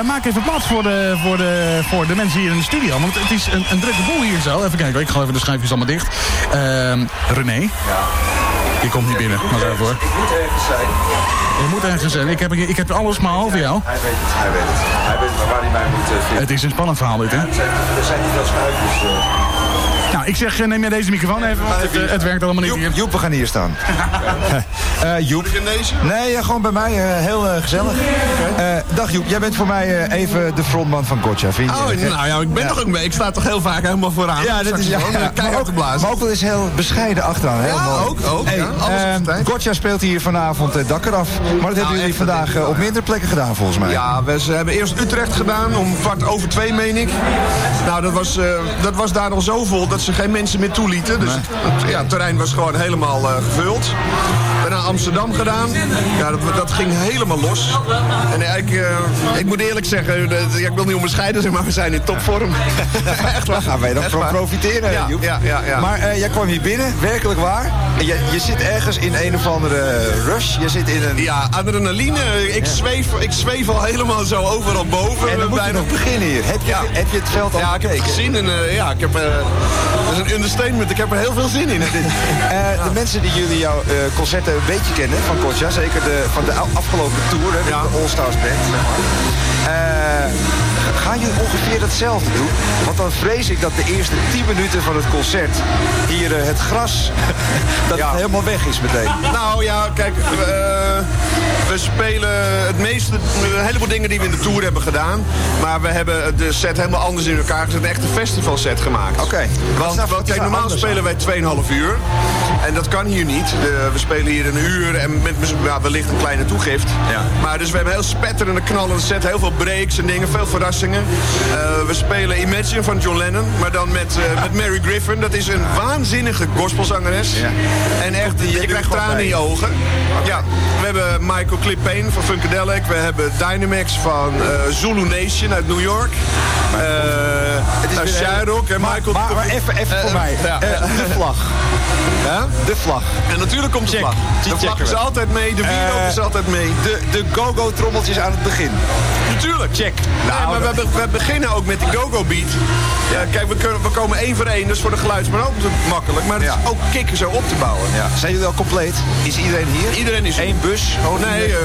wij maken even plaats voor de, voor, de, voor de mensen hier in de studio. Want het is een, een drukke boel hier zo. Even kijken, ik ga even de schuifjes allemaal dicht. Ehm, René. Ja. Die komt niet binnen, maar daarvoor. Ik moet ergens zijn. Je moet ergens zijn. Ik heb, ik heb alles maar half jou. Hij weet het, hij weet het. Hij weet waar hij mij moet vinden. Het is een spannend verhaal dit, hè? er zijn niet veel schuifjes. Nou, ik zeg, eh, neem jij deze microfoon even, want het, eh, het werkt allemaal niet hier. Joep, we gaan hier staan. uh, Joep. Nee, gewoon bij mij. heel gezellig. dag Joep, jij bent voor mij even de frontman van Gotcha, vind je? Oh, nou ja, ik ben toch ook mee. Ik sta toch heel vaak helemaal vooraan. Ja, dat is ja, keihard te blazen. Maar ook wel eens heel bescheiden achteraan. Ja, ook. ook hey, Gotcha speelt hier vanavond uh, dak eraf. Maar dat hebben nou, jullie vandaag op minder plekken gedaan, volgens mij. Ja, we hebben eerst Utrecht gedaan, om kwart over twee, meen ik. Nou, dat was, dat was daar al zo vol dat ze geen mensen meer toelieten. Dus het, ja, terrein was gewoon helemaal uh, gevuld. Daarna Amsterdam gedaan. Ja, dat, dat ging helemaal los. En ik, uh, ik moet eerlijk zeggen, ja, ik wil niet onbescheiden zijn, maar we zijn in topvorm. Echt waar. Gaan wij dan van profiteren, ja, ja, ja, ja, Maar uh, jij kwam hier binnen, werkelijk waar. Je, je zit ergens in een of andere rush. Je zit in een... Ja, adrenaline. Ik, zweef, ik zweef al helemaal zo overal boven. En dan moet je nog beginnen hier. Heb je, heb je het veld al Ja, ik heb het gezien. En, uh, ja, ik heb... Dat is een understatement. Ik heb er heel veel zin in. de mensen die jullie jouw concerten een beetje kennen van Kotja, zeker de, van de afgelopen tour, hè, ja. de All Stars Band. Uh, Jullie ongeveer hetzelfde doen? Want dan vrees ik dat de eerste 10 minuten van het concert... hier uh, het gras, dat het helemaal weg is meteen. Nou ja, kijk, uh, we spelen het meeste... een heleboel dingen die we in de Tour hebben gedaan. Maar we hebben de set helemaal anders in elkaar gezet. Een echte festivalset gemaakt. Oké. Want, want kijk, normaal spelen wij 2,5 uur. En dat kan hier niet. De, we spelen hier een uur en met ja, wellicht een kleine toegift. Ja. Maar dus we hebben heel spetterende, knallende set. Heel veel breaks en dingen, veel verrassingen. Uh, we spelen Imagine van John Lennon, maar dan met, uh, met Mary Griffin. Dat is een waanzinnige gospelzangeres. Ja. En echt, je krijgt tranen in je ogen. Ja, we hebben Michael Clippane van Funkadelic. We hebben Dynamax van uh, Zulu Nation uit New York. Shyrock en Michael... Maar, maar even, even voor mij. Ja. de vlag. Ja? De vlag. En natuurlijk komt de vlag. De vlag is altijd mee, de wierook is altijd mee. De, de go-go-trommeltjes aan het begin. Natuurlijk. Check. Nou, maar we, we, beginnen ook met die go-go beat. Ja, kijk, we, kunnen, we komen één voor één, dus voor de geluidsman ook makkelijk. Maar het is ook kicken zo op te bouwen. Ja. Zijn jullie al compleet? Is iedereen hier? Iedereen is Eén bus? Oh, nee, uh,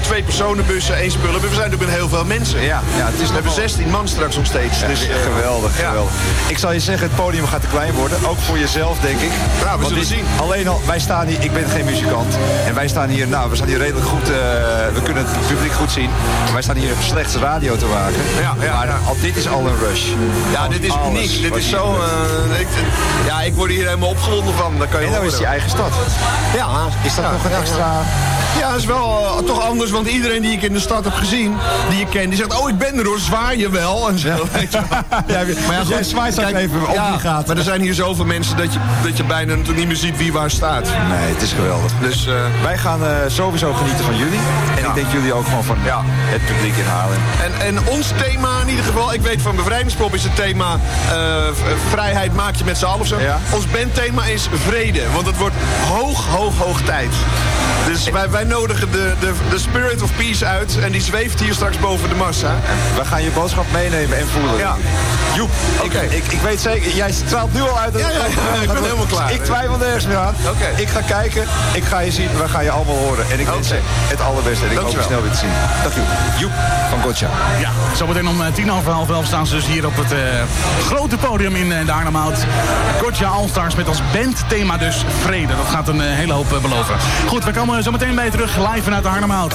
twee personenbussen, één spullen. We zijn natuurlijk met heel veel mensen. Ja, ja het is we hebben 16 man straks nog steeds. Dus, uh, geweldig, geweldig. Ik zal je zeggen, het podium gaat te klein worden. Ook voor jezelf, denk ik. Nou, we zullen zien. Alleen al, wij staan hier, ik ben geen muzikant. En wij staan hier, nou, we staan hier redelijk goed, uh, we kunnen het publiek goed zien. Wij staan hier slechts radio te maken. Ja, ja, maar al, dit is al een rush. Ja, dit is uniek. Dit is zo, uh, ik, ja, ik word hier helemaal opgewonden van. Dat kan je en nou is je eigen stad. Ja. Is dat nog een extra... Ja, dat is wel uh, toch anders, want iedereen die ik in de stad heb gezien, die je kent, die zegt, oh, ik ben er hoor, zwaar je wel. En zo, ja. ja, maar ja, jij zwaait straks even op die gaat. Maar er zijn hier zoveel mensen dat je, dat je bijna natuurlijk niet meer ziet wie waar staat. Nee, het is geweldig. Dus uh, wij gaan uh, sowieso genieten van jullie. En ik denk jullie ook gewoon van ja. het publiek in Haarlem. En, en ons thema in ieder geval, ik weet van Bevrijdingspop is het thema vrijheid maak je met z'n allen. Zo. Ja. Ons bandthema is vrede, want het wordt hoog, hoog, hoog tijd. Dus wij, wij nodigen de, de, de Spirit of Peace uit. En die zweeft hier straks boven de massa. We gaan je boodschap meenemen en voelen. Ja. Joep, okay. ik, ik, ik, weet zeker, jij straalt nu al uit. Ja, ja, ja, ik ben helemaal klaar. Ik twijfel nergens meer aan. Okay. Ik ga kijken, ik ga je zien, we gaan je allemaal horen. En ik wens je het allerbeste en ik hoop je snel weer te zien. Dag Joep. Joep van Gotcha. Ja, zometeen om tien over half elf staan ze dus hier op het uh, grote podium in uh, de Arnhemhout. Gotcha Allstars met als bandthema dus vrede. Dat gaat een uh, hele hoop beloven. Goed, we komen zo meteen bij je terug live vanuit de Arnhemhout.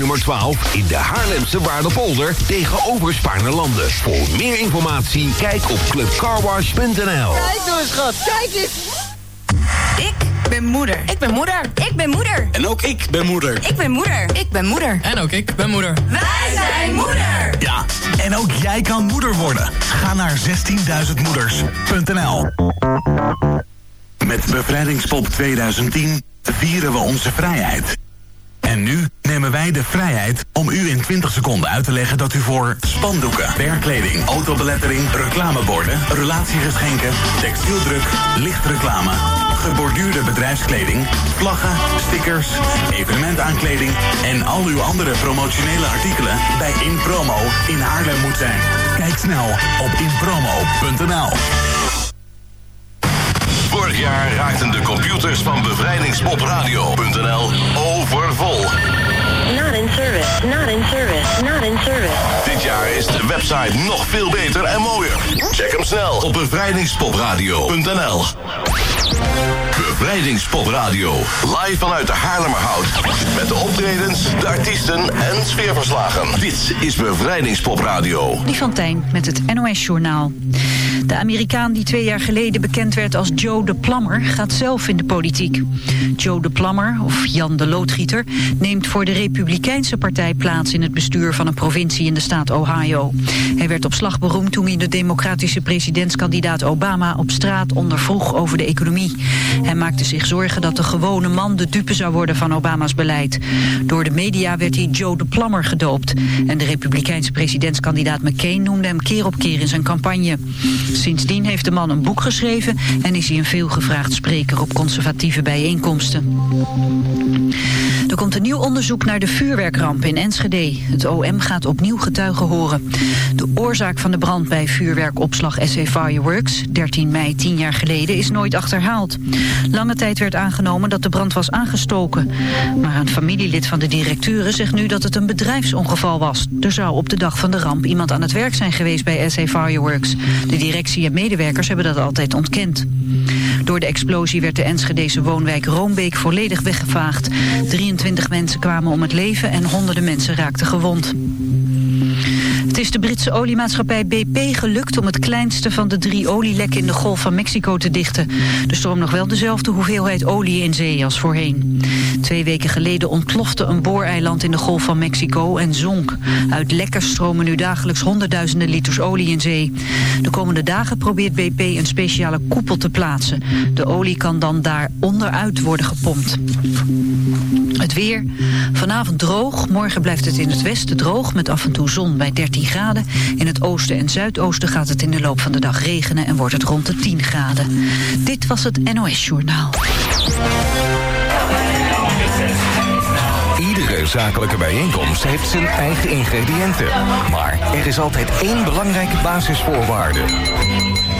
nummer 12 in de Haarlemse Waardepolder tegenover Spaarne-Landen. Voor meer informatie kijk op clubcarwash.nl. Kijk nou eens, schat, kijk eens. ben moeder. Ik ben moeder. Ik ben moeder. En ook ik ben moeder. Ik ben moeder. Ik ben moeder. En ook ik ben moeder. Wij zijn moeder. Ja, en ook jij kan moeder worden. Ga naar 16.000moeders.nl Met Bevrijdingspop 2010 vieren we onze vrijheid. En nu nemen wij de vrijheid om u in 20 seconden uit te leggen dat u voor spandoeken, werkkleding, autobelettering, reclameborden, relatiegeschenken, textieldruk, lichtreclame, geborduurde bedrijfskleding, vlaggen, stickers, evenementaankleding en al uw andere promotionele artikelen bij InPromo in Haarlem moet zijn. Kijk snel op inpromo.nl. Vorig jaar raakten de computers van bevrijdingspopradio.nl overvol. Not in service, not in service, not in service. Dit jaar is de website nog veel beter en mooier. Check hem snel op bevrijdingspopradio.nl. Bevrijdingspopradio. Live vanuit de Haarlemmerhout. Met de optredens, de artiesten en sfeerverslagen. Dit is Bevrijdingspopradio. Die van Tijn met het NOS-journaal. De Amerikaan die twee jaar geleden bekend werd als Joe de Plammer... gaat zelf in de politiek. Joe de Plammer, of Jan de Loodgieter... neemt voor de Republikeinse partij plaats in het bestuur van een provincie in de staat Ohio. Hij werd op slag beroemd toen hij de democratische presidentskandidaat Obama... op straat ondervroeg over de economie. Hij maakte zich zorgen dat de gewone man de dupe zou worden van Obama's beleid. Door de media werd hij Joe de Plammer gedoopt. En de republikeinse presidentskandidaat McCain noemde hem keer op keer in zijn campagne. Sindsdien heeft de man een boek geschreven en is hij een veelgevraagd spreker op conservatieve bijeenkomsten. Er komt een nieuw onderzoek naar de vuurwerkramp in Enschede. Het OM gaat opnieuw getuigen horen. De oorzaak van de brand bij vuurwerkopslag SC Fireworks, 13 mei 10 jaar geleden, is nooit achterhaald. Lange tijd werd aangenomen dat de brand was aangestoken. Maar een familielid van de directeuren zegt nu dat het een bedrijfsongeval was. Er zou op de dag van de ramp iemand aan het werk zijn geweest bij SC Fireworks. De directie en medewerkers hebben dat altijd ontkend. Door de explosie werd de Enschedese woonwijk Roombeek volledig weggevaagd. 23 mensen kwamen om het leven en honderden mensen raakten gewond. Het is de Britse oliemaatschappij BP gelukt om het kleinste van de drie olielekken in de Golf van Mexico te dichten. Er stroomt nog wel dezelfde hoeveelheid olie in zee als voorheen. Twee weken geleden ontplofte een booreiland in de Golf van Mexico en zonk. Uit lekkers stromen nu dagelijks honderdduizenden liters olie in zee. De komende dagen probeert BP een speciale koepel te plaatsen. De olie kan dan daar onderuit worden gepompt. Het weer. Vanavond droog. Morgen blijft het in het westen droog met af en toe zon bij 13 graden. In het oosten en zuidoosten gaat het in de loop van de dag regenen en wordt het rond de 10 graden. Dit was het NOS Journaal. Iedere zakelijke bijeenkomst heeft zijn eigen ingrediënten. Maar er is altijd één belangrijke basisvoorwaarde.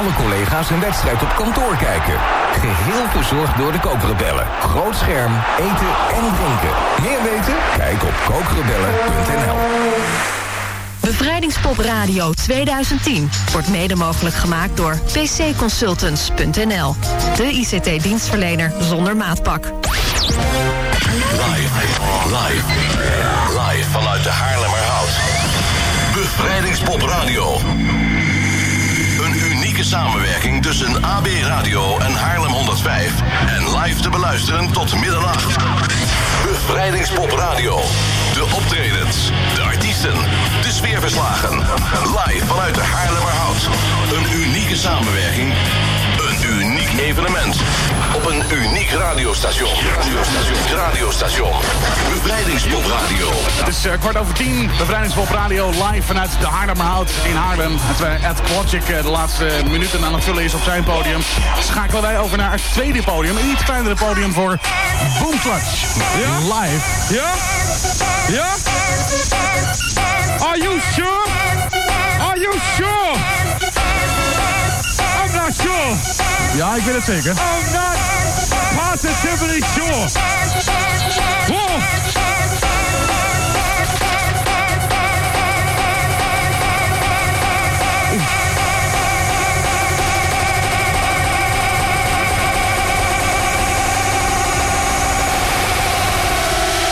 alle collega's een wedstrijd op kantoor kijken. Geheel verzorgd door de kookrebellen. Groot scherm, eten en drinken. Meer weten? Kijk op kookrebellen.nl. Bevrijdingspop Radio 2010 wordt mede mogelijk gemaakt door pcconsultants.nl. De ICT-dienstverlener zonder maatpak. Live, live, live vanuit de Haarlemmerhout. Bevrijdingspop Radio. Samenwerking tussen AB Radio en Haarlem 105. En live te beluisteren tot middernacht. Bevrijdingspop Radio. De optredens, de artiesten, de sfeerverslagen. Live vanuit de Haarlemmerhout. Een unieke samenwerking. Een uniek evenement. Op een uniek radiostation. Radiostation. Radiostation. Bevrijdingspop Radio. Het is eh, kwart over tien, Bevrijdingspop Radio live vanuit de Haarlemmerhout in Haarlem. En terwijl Ed Klotschik eh, de laatste minuten aan het vullen is op zijn podium... schakelen wij over naar het tweede podium. Een iets kleinere podium voor Boom Clutch. Live. Ja? Ja? Are you sure? Are you sure? I'm not sure. Ja, ik weet het zeker. I'm not positively sure.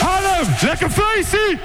Haarlem, lekker feestie!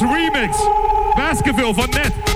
Remix. Baskerville van net.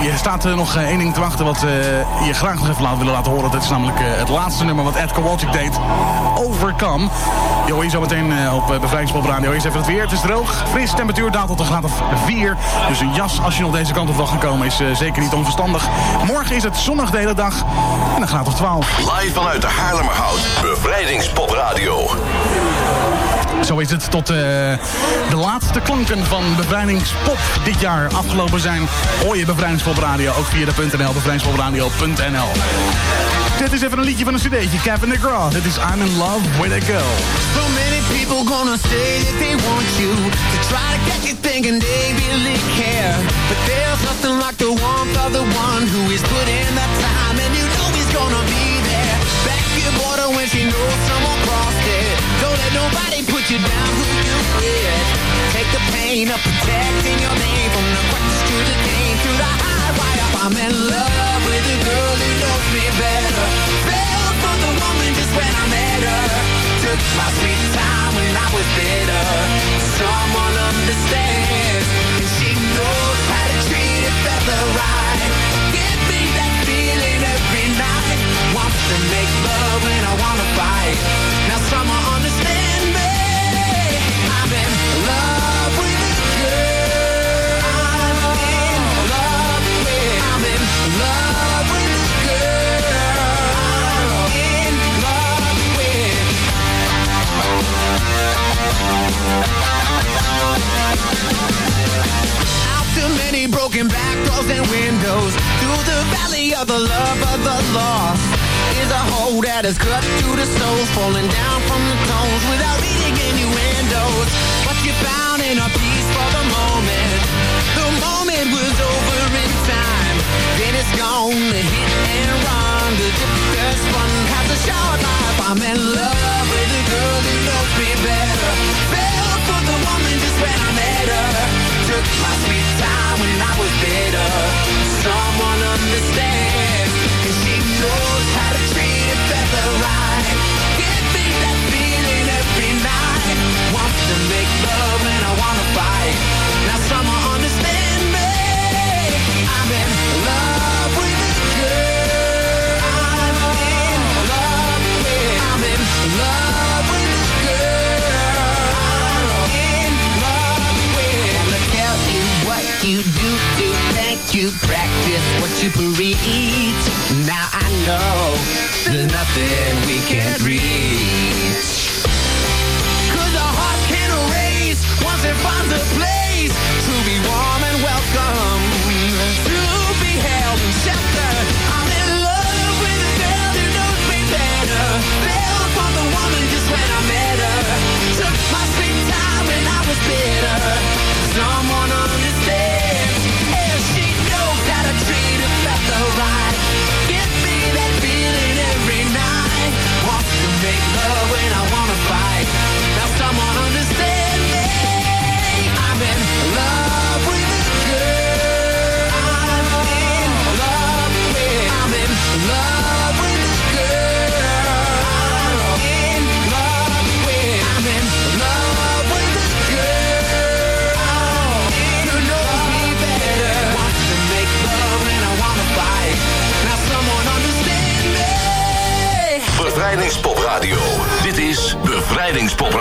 Je staat er nog één ding te wachten wat je graag nog even laten willen laten horen. Dat is namelijk het laatste nummer wat Ed Kowalczyk deed. Overcome. Je hoor je meteen op Bevrijdingspop Radio. Eerst even het weer. Het is droog. Fris. Temperatuur daalt tot een graad of 4. Dus een jas als je nog deze kant op wil gaan komen is zeker niet onverstandig. Morgen is het zonnig de hele dag. En een graad of 12. Live vanuit de Haarlemmerhout. Bevrijdingspop Radio. Zo is het tot uh, de laatste klanken van Bevrijdingspop dit jaar afgelopen zijn. Hoor je Bevrijdingspop Radio ook via de .nl, bevrijdingspodradio.nl. Dit is even een liedje van een cd'tje, Kevin DeGraw. Dit is I'm in love with a girl. So many people gonna say that they want you To try to get you thinking they really care But there's nothing like the warmth of the one who is put in the time And you know he's gonna be there Back your border when she knows someone Don't let nobody put you down. Who you with? Take the pain of protecting your name From the questions to the game. To the high wire I'm in love with a girl who knows me better. Fell for the woman just when I met her. Took my sweet time when I was bitter. Someone understands And she knows how to treat a fella right. Give me that feeling every night. Wants to make love when I wanna fight. Now someone Too many broken back doors and windows Through the valley of the love of the lost Is a hole that is cut to the soul Falling down from the without What you found in a piece for the moment. The moment was over in time. Then it's gone, hit and run. The fun has a short life I'm in love with a girl who knows me better. For the woman just when I met her. Took my sweet time when I was bitter. Someone understands And she knows how to treat a feather right me that feeling every night. Wants to make love when I wanna fight. Now someone understand me. I'm in love you practice what you preach. Now I know there's nothing we can't reach. Cause a heart can erase once it finds a place to be warm and welcome, Bevrijdingspop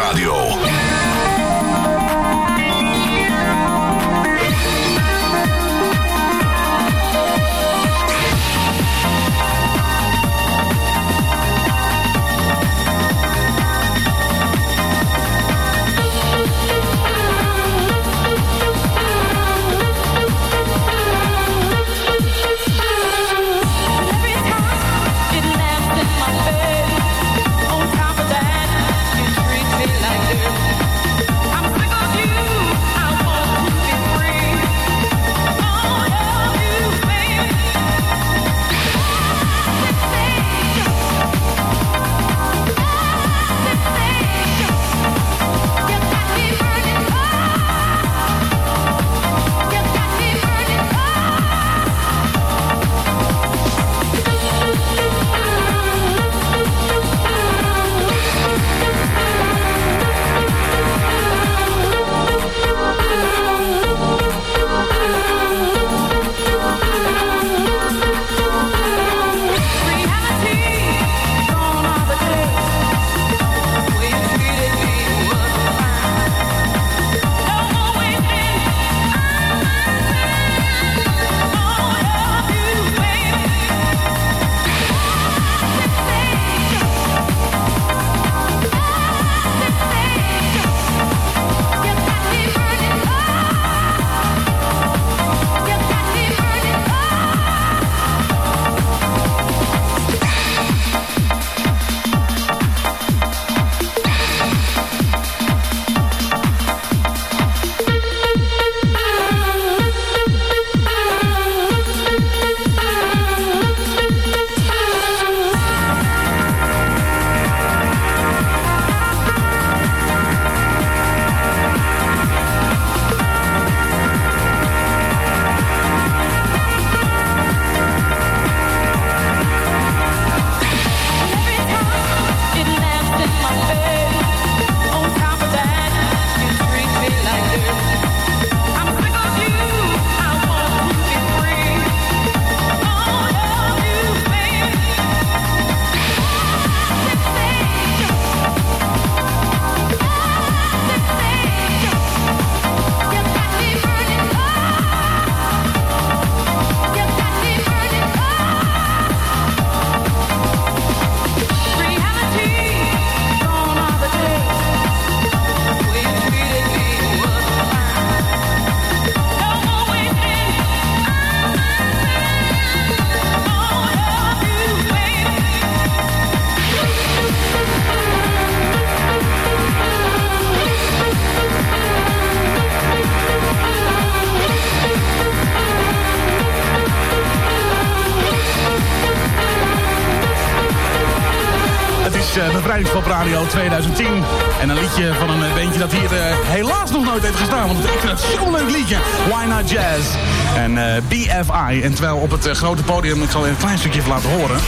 Radio 2010. En een liedje van een bandje dat hier eh, helaas nog nooit heeft gestaan. Want ik vind het zo'n leuk liedje. Why Not Jazz. En eh, BFI. En terwijl op het eh, grote podium, ik zal een klein stukje even laten horen.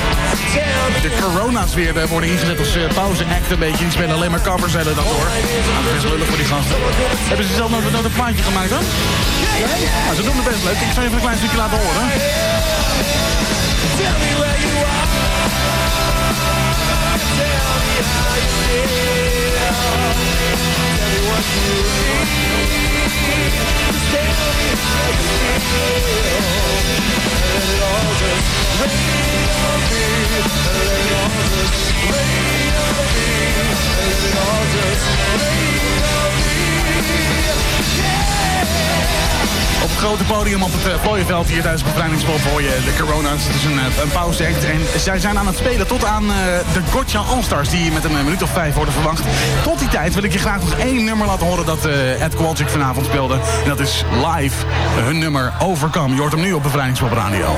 De corona's weer worden ingezet als pauze act een beetje. Die spelen alleen maar covers hele dag. Nou, dat is lullig voor die gasten. Hebben ze zelf nog, een plaatje gemaakt dan? Nee? Ze doen het best leuk. Ik zal even een klein stukje laten horen. Tell me. You. Tell me what you need. Just tell me how you feel. Let it all just rain on me. Let it all just rain on me. Let it all just rain Op het grote podium op het uh, Vlooienveld hier tijdens de bevrijdingspop hoor je de Corona's. Het is een, uh, een pauzeact en zij zijn aan het spelen tot aan uh, de Gotcha All-Stars die met een minuut of vijf worden verwacht. Tot die tijd wil ik je graag nog één nummer laten horen dat Ed Kowalczyk vanavond speelde. En dat is live hun nummer Overcome. Je hoort hem nu op Bevrijdingspop Radio.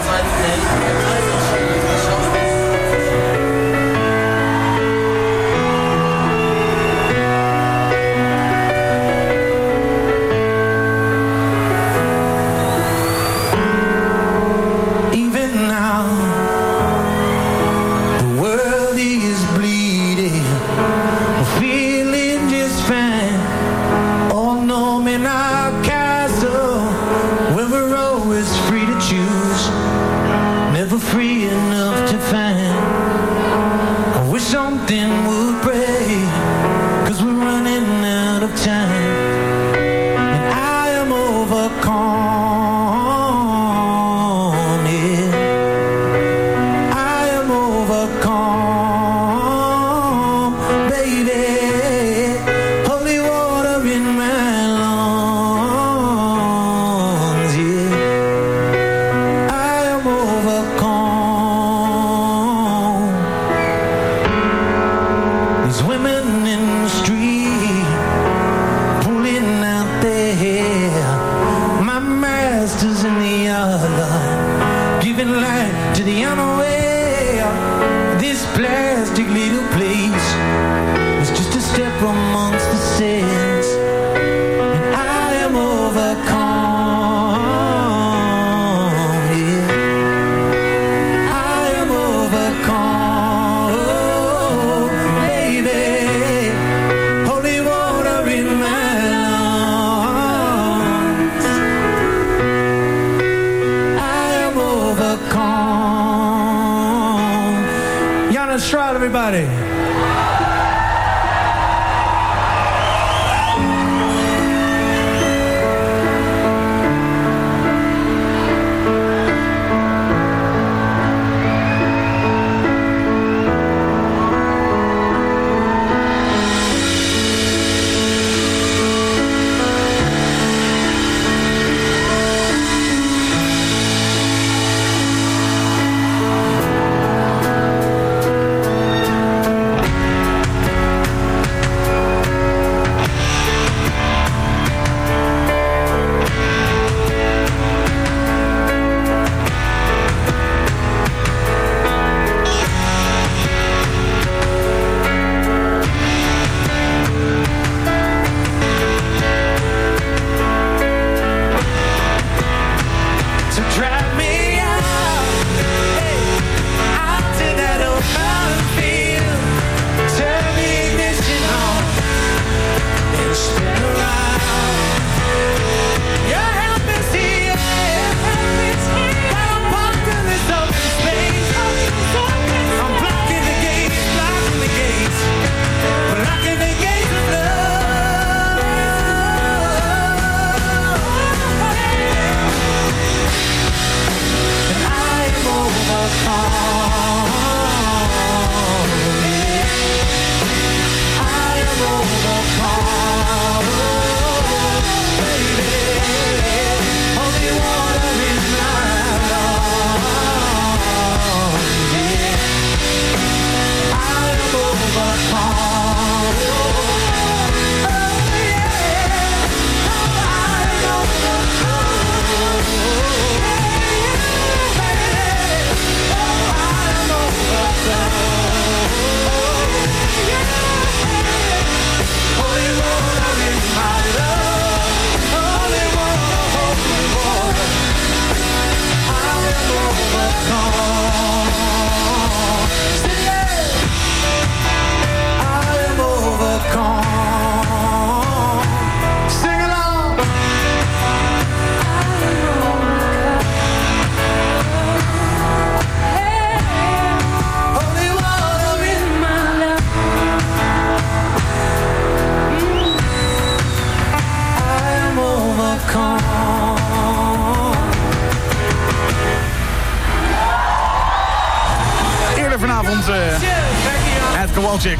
Eh Ed Kowalczyk.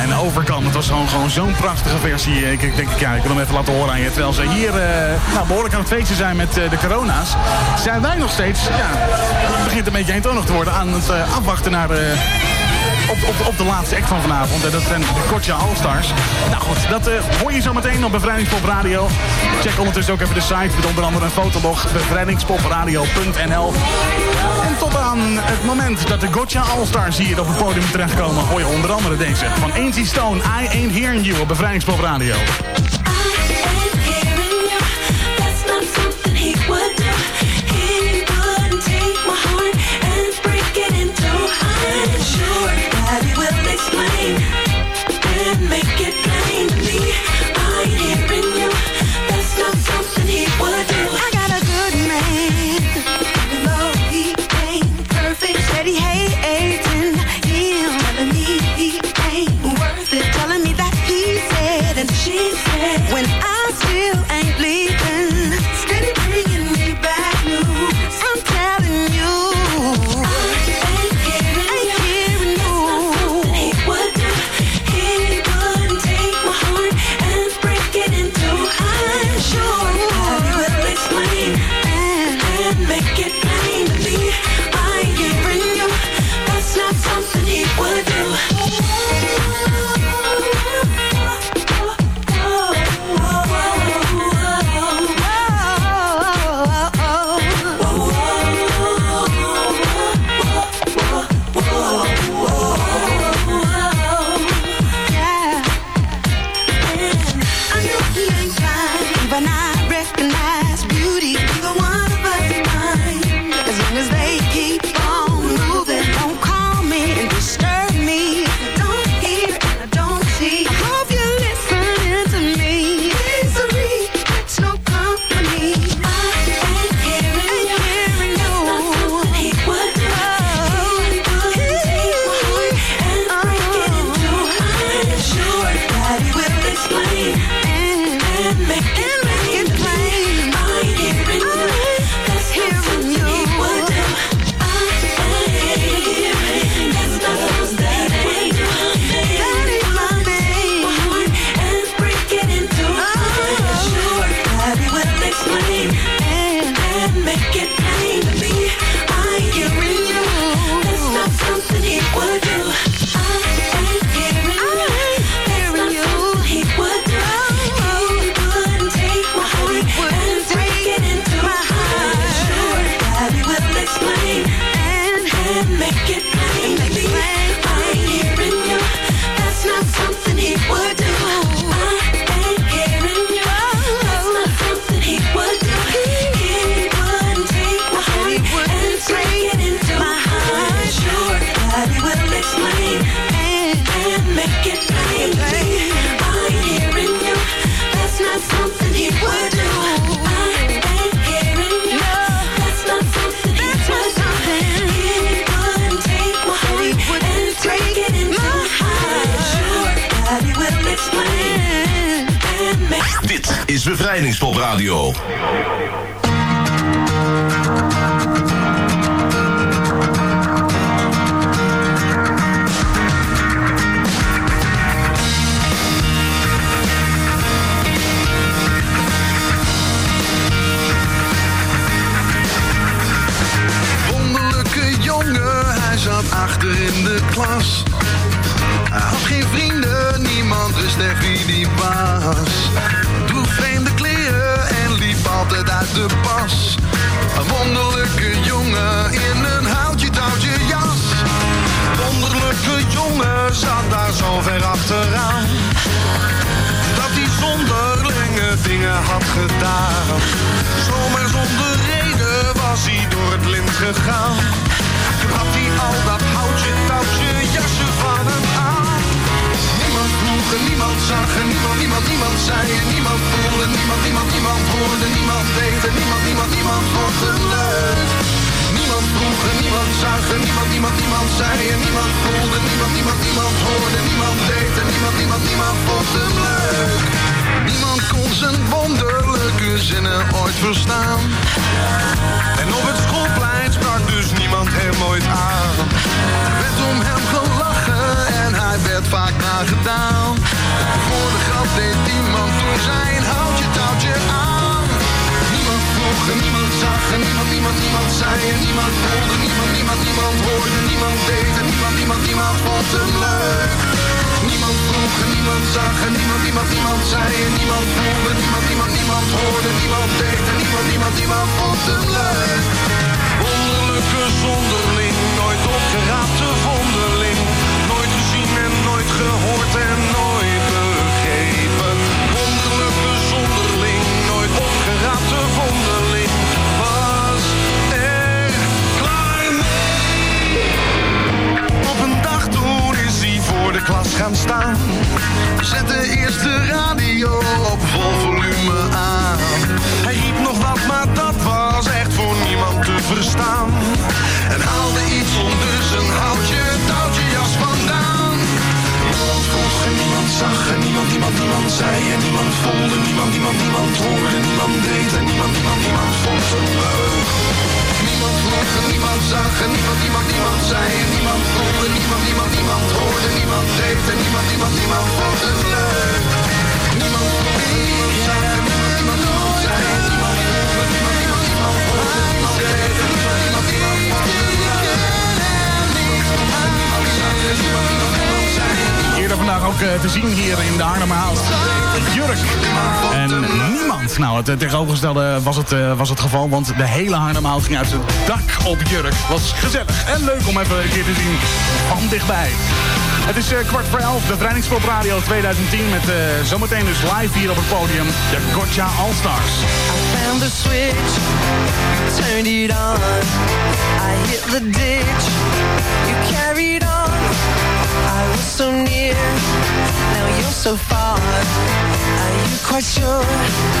En Overcome, het was gewoon, gewoon zo'n prachtige versie. Ik, ik denk, ja, ik wil hem even laten horen aan. Terwijl ze hier eh, nou, behoorlijk aan het feestje zijn met eh, de corona's. Zijn wij nog steeds, ja, het begint een beetje eentonig te worden aan het eh, afwachten naar op, op, op de laatste act van vanavond. En dat zijn de Kortja All-Stars. Nou goed, dat eh, hoor je zo meteen op Bevrijdingspop Radio. Check ondertussen ook even de site met onder andere een fotolog. Bevrijdingspopradio.nl En tot aan het moment dat de Gotcha All-Stars hier op het podium terechtkomen... hoor je onder andere deze van Ain't Stone, I Ain't Hearing You op Bevrijdingspop Radio. Daddy will explain and make it plain to me. Is Bevrijdingspop Radio. Wonderlijke jongen, hij zat achter in de klas. Hij had geen vrienden, niemand wist echt wie die was. De pas. Een wonderlijke jongen in een houtje touwtje jas. Wonderlijke jongen zat daar zo ver achteraan. Dat hij zonderlinge dingen had gedaan. Zomaar zonder reden was hij door het lint gegaan. Had hij al dat houtje touwtje jasje van hem. Niemand zag en niemand, niemand, niemand zei en niemand voelde. Niemand, niemand, niemand hoorde, niemand deed en niemand, niemand, niemand hem leuk. Niemand vroeg en niemand zag en niemand, niemand, niemand zei niemand voelde. Niemand, niemand, niemand hoorde, niemand deed en niemand, niemand, niemand hem leuk. Niemand kon zijn wonderlijke zinnen ooit verstaan. En op het schoolplein sprak dus niemand hem ooit aan. Er werd om hem hij werd vaak nagedaan. Voor de grap deed iemand toen zijn houtje touwtje aan. Niemand vroeg niemand zag niemand, niemand, niemand zei en niemand voelde. Niemand, niemand, niemand hoorde, niemand deed en niemand, niemand, niemand vond hem leuk. Niemand vroeg niemand zag niemand, niemand, niemand zei en niemand voelde. Niemand, niemand, niemand hoorde, niemand deed en niemand, niemand, niemand vond hem leuk. Wonderlijke zonderling, nooit opgeraapte gaan staan. Eerst de radio op vol volume aan. Hij riep nog wat, maar dat was echt voor niemand te verstaan. Zag en niemand, niemand, niemand zei en niemand voelde. Niemand, niemand, niemand hoorde, niemand deed en niemand, niemand, niemand vond hem leuk. Niemand vroeg en niemand zag en niemand, niemand, niemand zei en niemand voelde. Niemand, niemand, niemand hoorde, niemand deed en niemand, niemand, niemand vond hem leuk. Niemand vroeg en niemand zag en niemand, niemand, niemand zei en niemand voelde. Niemand, niemand, niemand hoorde, niemand deed en niemand, niemand, niemand vond hem leuk. Niemand niemand niemand, niemand, niemand zei en niemand Eerder vandaag ook eh, te zien hier in de Haarlemmerhout. Jurk. En niemand. Nou, het tegenovergestelde was het, eh, was het geval. Want de hele Haarlemmerhout ging uit zijn dak op Jurk. Was gezellig en leuk om even een keer te zien van dichtbij. Het is eh, kwart voor elf, Bevrijdingspop Radio 2010. Met eh, zometeen dus live hier op het podium de Gotcha All Stars. found the switch, turned it on. I hit the ditch, you carried. Was so near, now you're so far. Are you quite sure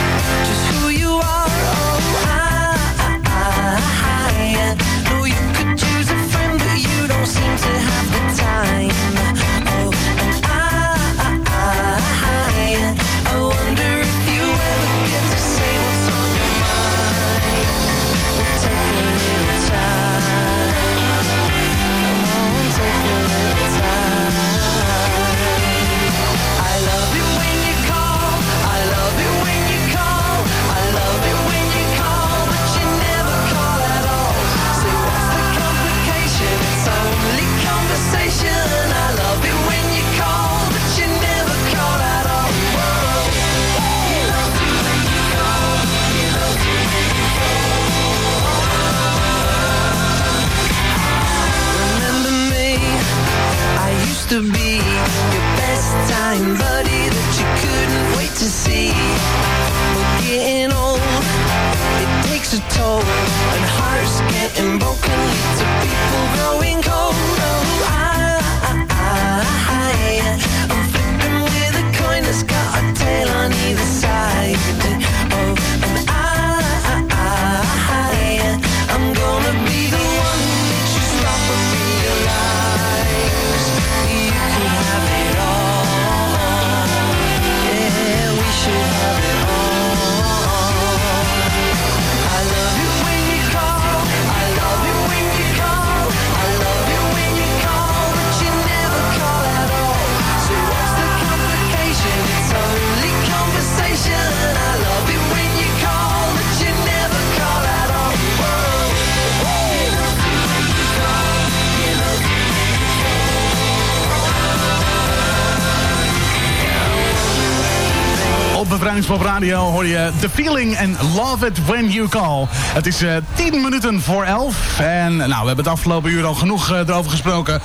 Op Bevrijdingspop Radio hoor je The Feeling en Love It When You Call. Het is eh 10 minuten voor 11. En nou, we hebben het afgelopen uur al genoeg eh, erover gesproken.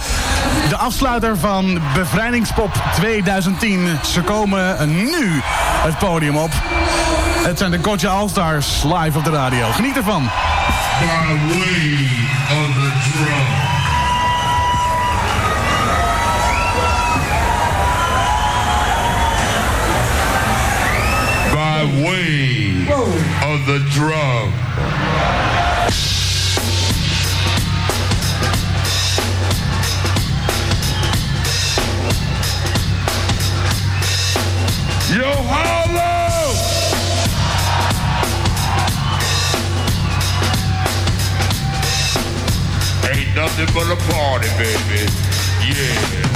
De afsluiter van Bevrijdingspop 2010. Ze komen nu het podium op. Het zijn de Gotcha All-Stars live op de radio. Geniet ervan. By way of the drum. of the drum. Yo, Harlem! Ain't nothing but a party, baby. Yeah.